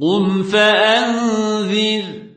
قم فأنذر